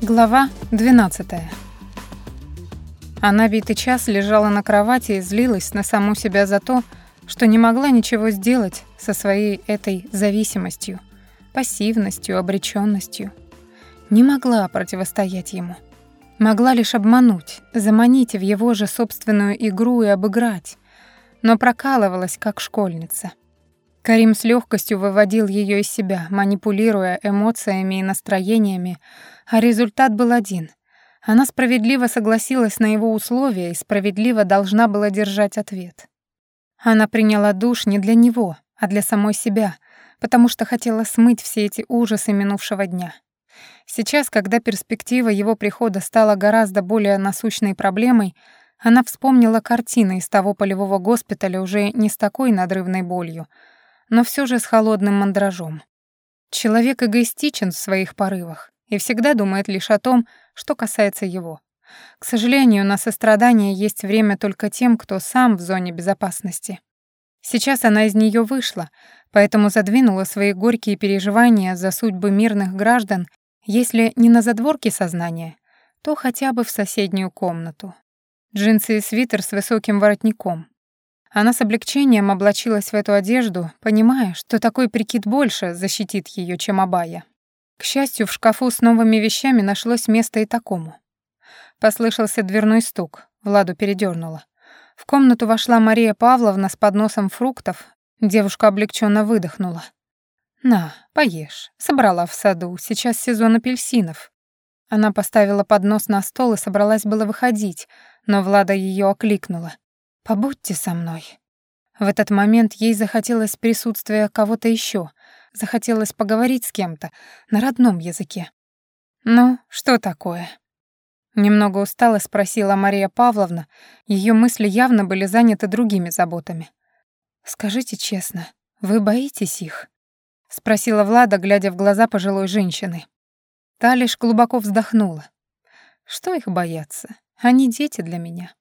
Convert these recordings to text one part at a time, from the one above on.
Глава 12. Она битый час лежала на кровати и злилась на саму себя за то, что не могла ничего сделать со своей этой зависимостью, пассивностью, обречённостью. Не могла противостоять ему. Могла лишь обмануть, заманить в его же собственную игру и обыграть, но прокалывалась как школьница. Карим с легкостью выводил ее из себя, манипулируя эмоциями и настроениями, а результат был один. Она справедливо согласилась на его условия и справедливо должна была держать ответ. Она приняла душ не для него, а для самой себя, потому что хотела смыть все эти ужасы минувшего дня. Сейчас, когда перспектива его прихода стала гораздо более насущной проблемой, она вспомнила картины из того полевого госпиталя уже не с такой надрывной болью, но все же с холодным мандражом. Человек эгоистичен в своих порывах и всегда думает лишь о том, что касается его. К сожалению, на сострадание есть время только тем, кто сам в зоне безопасности. Сейчас она из нее вышла, поэтому задвинула свои горькие переживания за судьбы мирных граждан, если не на задворке сознания, то хотя бы в соседнюю комнату. Джинсы и свитер с высоким воротником, она с облегчением облачилась в эту одежду, понимая, что такой прикид больше защитит ее, чем абая. К счастью, в шкафу с новыми вещами нашлось место и такому. Послышался дверной стук, Владу передернула. В комнату вошла Мария Павловна с подносом фруктов. Девушка облегченно выдохнула. «На, поешь. Собрала в саду. Сейчас сезон апельсинов». Она поставила поднос на стол и собралась было выходить, но Влада ее окликнула. «Побудьте со мной». В этот момент ей захотелось присутствия кого-то еще, захотелось поговорить с кем-то на родном языке. «Ну, что такое?» Немного устала спросила Мария Павловна, ее мысли явно были заняты другими заботами. «Скажите честно, вы боитесь их?» — спросила Влада, глядя в глаза пожилой женщины. Та лишь глубоко вздохнула. «Что их бояться? Они дети для меня.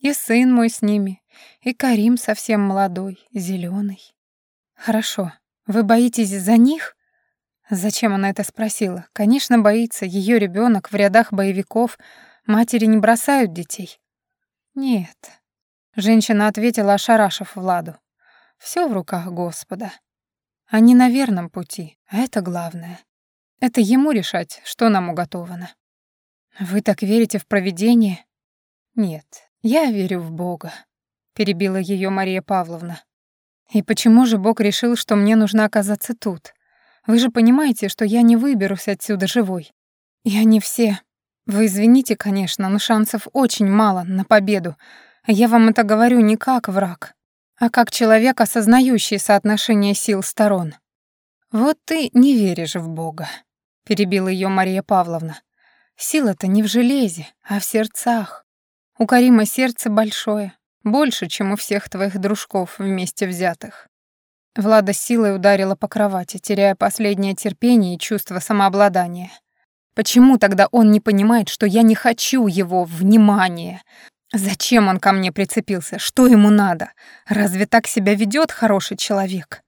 И сын мой с ними, и Карим совсем молодой, зеленый. Хорошо, вы боитесь за них? Зачем она это спросила? Конечно, боится. Ее ребенок в рядах боевиков. Матери не бросают детей. Нет. Женщина ответила, ошарашив Владу. Все в руках Господа. Они на верном пути, а это главное. Это ему решать, что нам уготовано. Вы так верите в провидение? Нет, «Я верю в Бога», — перебила ее Мария Павловна. «И почему же Бог решил, что мне нужно оказаться тут? Вы же понимаете, что я не выберусь отсюда живой. И они все... Вы извините, конечно, но шансов очень мало на победу. Я вам это говорю не как враг, а как человек, осознающий соотношение сил сторон. Вот ты не веришь в Бога», — перебила ее Мария Павловна. «Сила-то не в железе, а в сердцах. У Карима сердце большое, больше, чем у всех твоих дружков вместе взятых. Влада силой ударила по кровати, теряя последнее терпение и чувство самообладания. Почему тогда он не понимает, что я не хочу его внимания? Зачем он ко мне прицепился? Что ему надо? Разве так себя ведет хороший человек?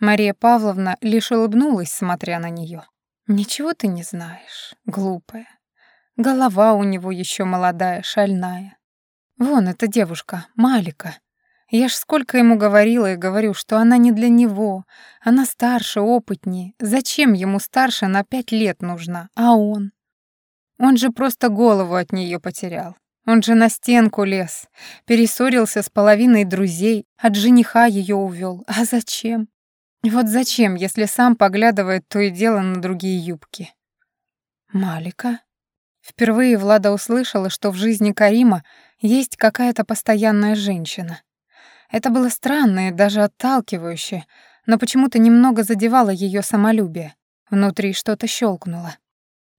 Мария Павловна лишь улыбнулась, смотря на нее. Ничего ты не знаешь, глупая. Голова у него еще молодая, шальная. Вон эта девушка, Малика. Я ж сколько ему говорила и говорю, что она не для него. Она старше, опытнее. Зачем ему старше на пять лет нужна? А он? Он же просто голову от нее потерял. Он же на стенку лез, перессорился с половиной друзей, от жениха ее увел. А зачем? Вот зачем, если сам поглядывает то и дело на другие юбки? Малика? Впервые Влада услышала, что в жизни Карима есть какая-то постоянная женщина. Это было странно и даже отталкивающе, но почему-то немного задевало ее самолюбие. Внутри что-то щелкнуло.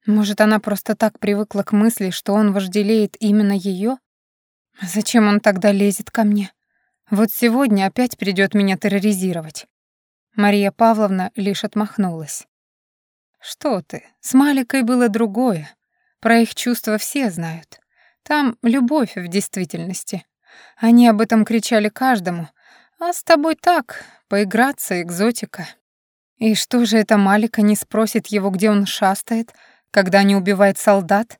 Может, она просто так привыкла к мысли, что он вожделеет именно ее? Зачем он тогда лезет ко мне? Вот сегодня опять придет меня терроризировать. Мария Павловна лишь отмахнулась. «Что ты, с Маликой было другое. Про их чувства все знают. Там любовь в действительности. Они об этом кричали каждому, а с тобой так, поиграться, экзотика. И что же эта Малика не спросит его, где он шастает, когда не убивает солдат?»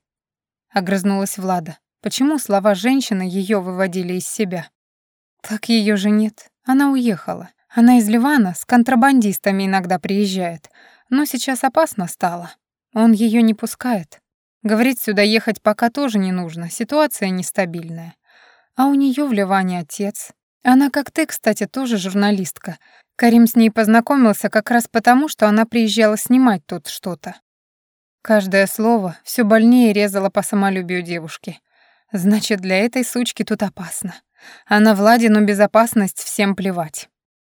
Огрызнулась Влада. Почему слова женщины ее выводили из себя? Так ее же нет. Она уехала. Она из Ливана с контрабандистами иногда приезжает, но сейчас опасно стало. Он ее не пускает. Говорит, сюда ехать пока тоже не нужно, ситуация нестабильная. А у нее в Ливане отец. Она, как ты, кстати, тоже журналистка. Карим с ней познакомился как раз потому, что она приезжала снимать тут что-то. Каждое слово все больнее резало по самолюбию девушки. Значит, для этой сучки тут опасно. А на Владину безопасность всем плевать.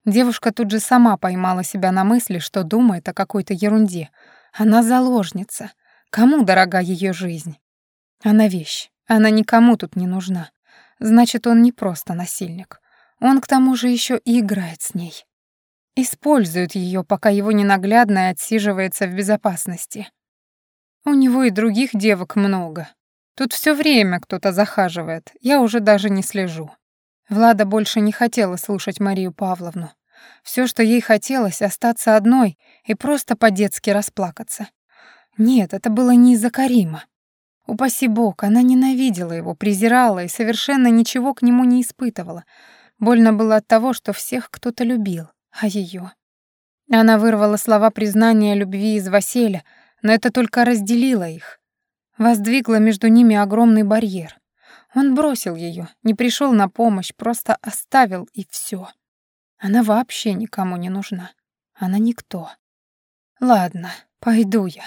Девушка тут же сама поймала себя на мысли, что думает о какой-то ерунде. Она заложница. Кому дорога ее жизнь? Она вещь. Она никому тут не нужна. Значит, он не просто насильник. Он к тому же еще и играет с ней. Использует ее, пока его ненаглядная отсиживается в безопасности. У него и других девок много. Тут все время кто-то захаживает, я уже даже не слежу. Влада больше не хотела слушать Марию Павловну. Все, что ей хотелось, остаться одной и просто по-детски расплакаться. Нет, это было не из-за Карима. Упаси бог, она ненавидела его, презирала и совершенно ничего к нему не испытывала. Больно было от того, что всех кто-то любил, а ее. Она вырвала слова признания любви из Василя, но это только разделило их. Воздвигло между ними огромный барьер. Он бросил ее, не пришел на помощь, просто оставил и все. Она вообще никому не нужна. Она никто. Ладно, пойду я.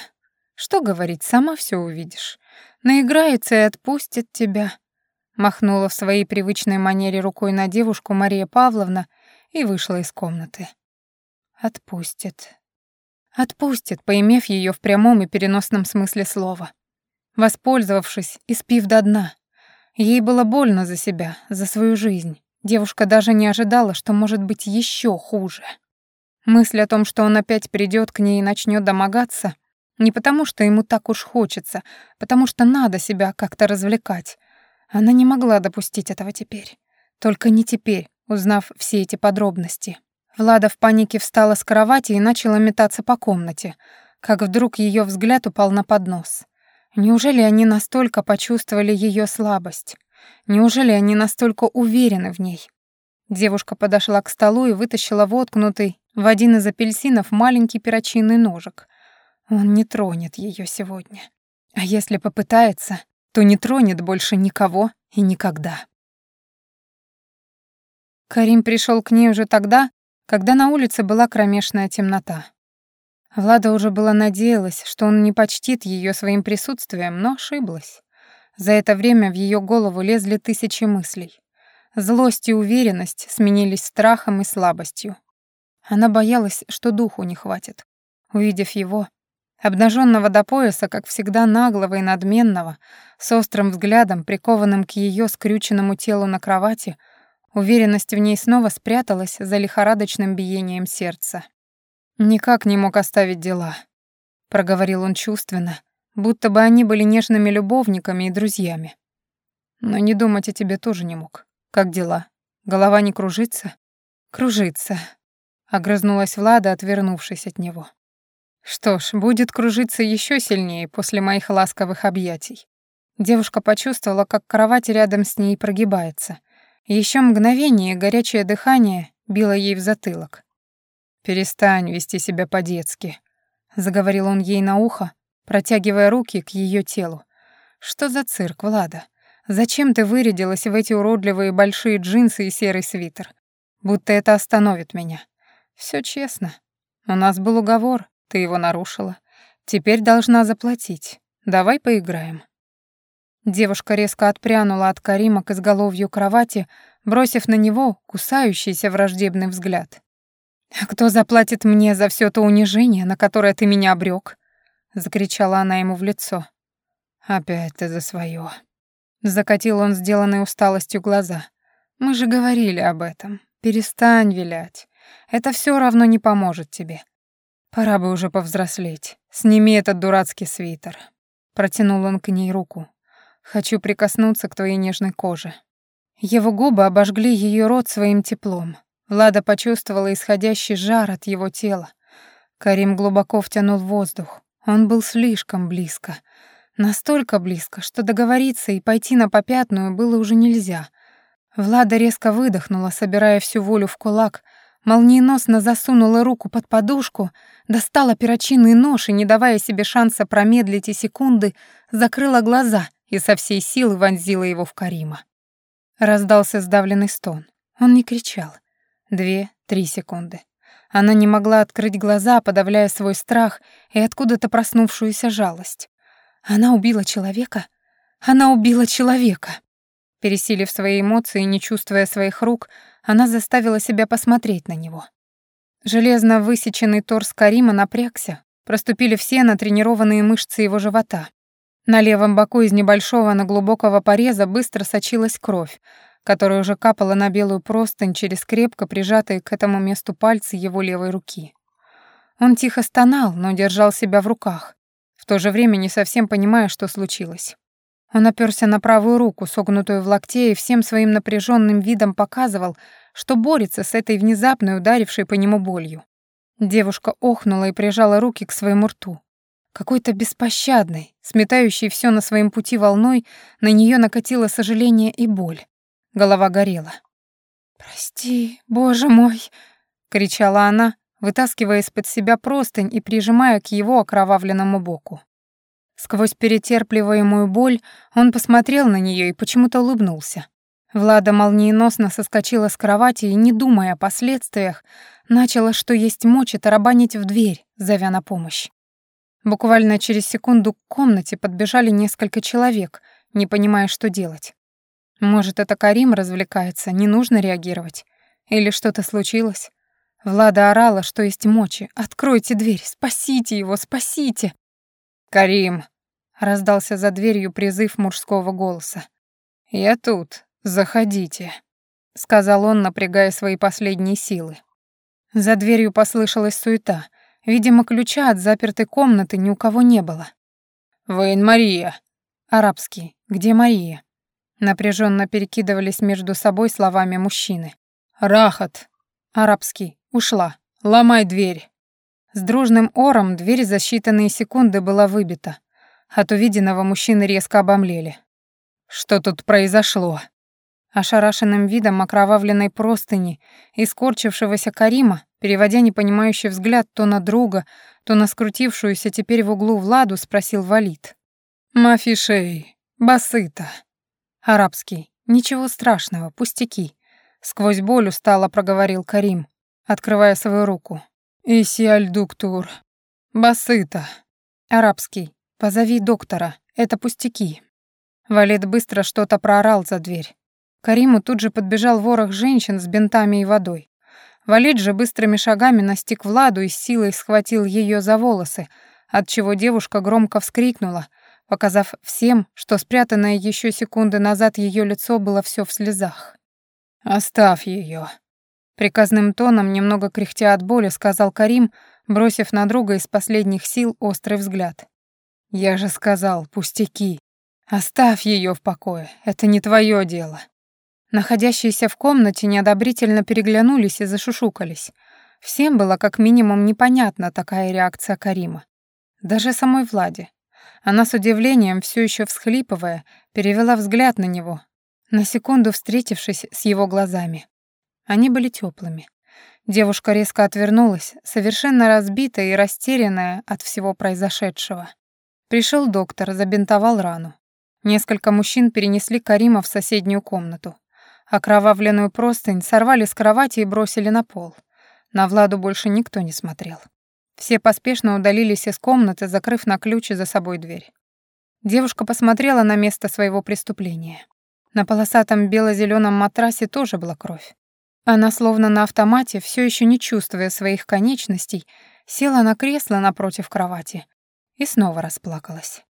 Что говорить, сама все увидишь. Наиграется и отпустит тебя. Махнула в своей привычной манере рукой на девушку Мария Павловна и вышла из комнаты. Отпустит. Отпустит, поимев ее в прямом и переносном смысле слова воспользовавшись и спив до дна. Ей было больно за себя, за свою жизнь. Девушка даже не ожидала, что может быть еще хуже. Мысль о том, что он опять придет к ней и начнет домогаться, не потому, что ему так уж хочется, потому что надо себя как-то развлекать. Она не могла допустить этого теперь. Только не теперь, узнав все эти подробности. Влада в панике встала с кровати и начала метаться по комнате, как вдруг ее взгляд упал на поднос. Неужели они настолько почувствовали ее слабость? Неужели они настолько уверены в ней? Девушка подошла к столу и вытащила воткнутый в один из апельсинов маленький перочинный ножик. Он не тронет ее сегодня. А если попытается, то не тронет больше никого и никогда. Карим пришел к ней уже тогда, когда на улице была кромешная темнота. Влада уже была надеялась, что он не почтит ее своим присутствием, но ошиблась. За это время в ее голову лезли тысячи мыслей. Злость и уверенность сменились страхом и слабостью. Она боялась, что духу не хватит. Увидев его, обнаженного до пояса, как всегда наглого и надменного, с острым взглядом, прикованным к ее скрюченному телу на кровати, уверенность в ней снова спряталась за лихорадочным биением сердца. «Никак не мог оставить дела», — проговорил он чувственно, будто бы они были нежными любовниками и друзьями. «Но не думать о тебе тоже не мог. Как дела? Голова не кружится?» «Кружится», — огрызнулась Влада, отвернувшись от него. «Что ж, будет кружиться еще сильнее после моих ласковых объятий». Девушка почувствовала, как кровать рядом с ней прогибается. Еще мгновение горячее дыхание било ей в затылок. «Перестань вести себя по-детски», — заговорил он ей на ухо, протягивая руки к ее телу. «Что за цирк, Влада? Зачем ты вырядилась в эти уродливые большие джинсы и серый свитер? Будто это остановит меня. Все честно. У нас был уговор, ты его нарушила. Теперь должна заплатить. Давай поиграем». Девушка резко отпрянула от Карима к изголовью кровати, бросив на него кусающийся враждебный взгляд. «А кто заплатит мне за все то унижение, на которое ты меня обрек? закричала она ему в лицо. «Опять ты за свое. Закатил он сделанной усталостью глаза. «Мы же говорили об этом. Перестань вилять. Это все равно не поможет тебе. Пора бы уже повзрослеть. Сними этот дурацкий свитер». Протянул он к ней руку. «Хочу прикоснуться к твоей нежной коже». Его губы обожгли ее рот своим теплом. Лада почувствовала исходящий жар от его тела. Карим глубоко втянул воздух. Он был слишком близко. Настолько близко, что договориться и пойти на попятную было уже нельзя. Влада резко выдохнула, собирая всю волю в кулак, молниеносно засунула руку под подушку, достала перочинный нож и, не давая себе шанса промедлить и секунды, закрыла глаза и со всей силы вонзила его в Карима. Раздался сдавленный стон. Он не кричал. Две, три секунды. Она не могла открыть глаза, подавляя свой страх и откуда-то проснувшуюся жалость. Она убила человека? Она убила человека! Пересилив свои эмоции не чувствуя своих рук, она заставила себя посмотреть на него. Железно высеченный торс Карима напрягся, проступили все натренированные мышцы его живота. На левом боку из небольшого, но глубокого пореза быстро сочилась кровь, которая уже капала на белую простынь через крепко прижатые к этому месту пальцы его левой руки. Он тихо стонал, но держал себя в руках, в то же время не совсем понимая, что случилось. Он оперся на правую руку, согнутую в локте, и всем своим напряженным видом показывал, что борется с этой внезапной ударившей по нему болью. Девушка охнула и прижала руки к своему рту. Какой-то беспощадной, сметающей все на своем пути волной, на нее накатило сожаление и боль. Голова горела. «Прости, боже мой!» — кричала она, вытаскивая из-под себя простынь и прижимая к его окровавленному боку. Сквозь перетерпливаемую боль он посмотрел на нее и почему-то улыбнулся. Влада молниеносно соскочила с кровати и, не думая о последствиях, начала, что есть мочи, тарабанить в дверь, зовя на помощь. Буквально через секунду к комнате подбежали несколько человек, не понимая, что делать. Может, это Карим развлекается, не нужно реагировать. Или что-то случилось? Влада орала, что есть мочи. «Откройте дверь! Спасите его! Спасите!» «Карим!» — раздался за дверью призыв мужского голоса. «Я тут. Заходите», — сказал он, напрягая свои последние силы. За дверью послышалась суета. Видимо, ключа от запертой комнаты ни у кого не было. «Вейн Мария!» Арабский. «Где Мария?» Напряженно перекидывались между собой словами мужчины. «Рахат!» Арабский. «Ушла. Ломай дверь!» С дружным ором дверь за считанные секунды была выбита. От увиденного мужчины резко обомлели. «Что тут произошло?» Ошарашенным видом окровавленной простыни и скорчившегося Карима, переводя непонимающий взгляд то на друга, то на скрутившуюся теперь в углу Владу, спросил Валид. «Мафишей, басыта». Арабский. Ничего страшного, пустяки. Сквозь боль устало проговорил Карим, открывая свою руку. Исиальдуктур. Басыта. Арабский. Позови доктора. Это пустяки. Валид быстро что-то проорал за дверь. Кариму тут же подбежал ворох женщин с бинтами и водой. Валид же быстрыми шагами настиг Владу и с силой схватил ее за волосы, отчего девушка громко вскрикнула — показав всем, что спрятанное еще секунды назад ее лицо было все в слезах. «Оставь ее, приказным тоном, немного кряхтя от боли, сказал Карим, бросив на друга из последних сил острый взгляд. «Я же сказал, пустяки. Оставь ее в покое, это не твое дело». Находящиеся в комнате неодобрительно переглянулись и зашушукались. Всем было как минимум непонятна такая реакция Карима. Даже самой Владе. Она с удивлением, все еще всхлипывая, перевела взгляд на него, на секунду встретившись с его глазами. Они были теплыми. Девушка резко отвернулась, совершенно разбитая и растерянная от всего произошедшего. Пришел доктор, забинтовал рану. Несколько мужчин перенесли Карима в соседнюю комнату. Окровавленную простынь сорвали с кровати и бросили на пол. На Владу больше никто не смотрел. Все поспешно удалились из комнаты, закрыв на ключ за собой дверь. Девушка посмотрела на место своего преступления. На полосатом бело-зеленом матрасе тоже была кровь. Она, словно на автомате, все еще не чувствуя своих конечностей, села на кресло напротив кровати и снова расплакалась.